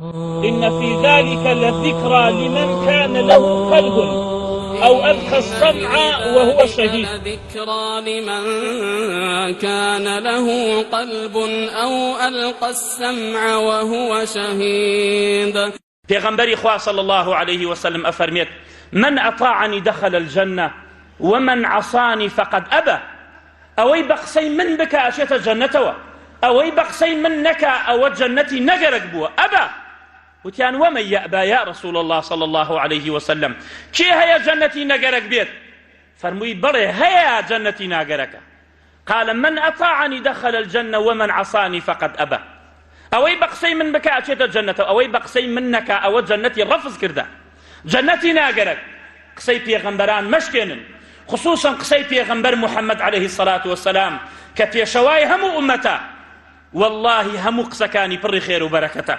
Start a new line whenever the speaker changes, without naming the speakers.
إن في ذلك لذكرى لمن كان له قلب أو ألقى السمع وهو شهيد.
ذكرى لمن كان له قلب أو ألقى السمع وهو شهيد.
پیغمبر خوا صلى الله عليه وسلم أفرميت من أطاعني دخل الجنة ومن عصاني فقد أبى. أوي بقسي من بك أشيت جنتوا أوي بقسي من نكا أو جنتي نجرك بوا أبى. وتیان وەمە يا رسول الله صلى الله عليه وسلم. کێ هەیە جەنەتی نەگەرەك بێت؟ فەرمووی بڵێ هەیە جەنەتی ناگەرەکە. قال من أطاعني دخل الجنة ومن عصاني فقد أبى. أوي بقسي من بكاء أشيت الجنة أوي بقسي منك أو جنتي رفض كرده جنتي ناقرك قسي غنبران مشكين خصوصا قسي غنبر محمد عليه الصلاة والسلام كبيشواي هم أمته والله هم قسكاني بر خير وبركته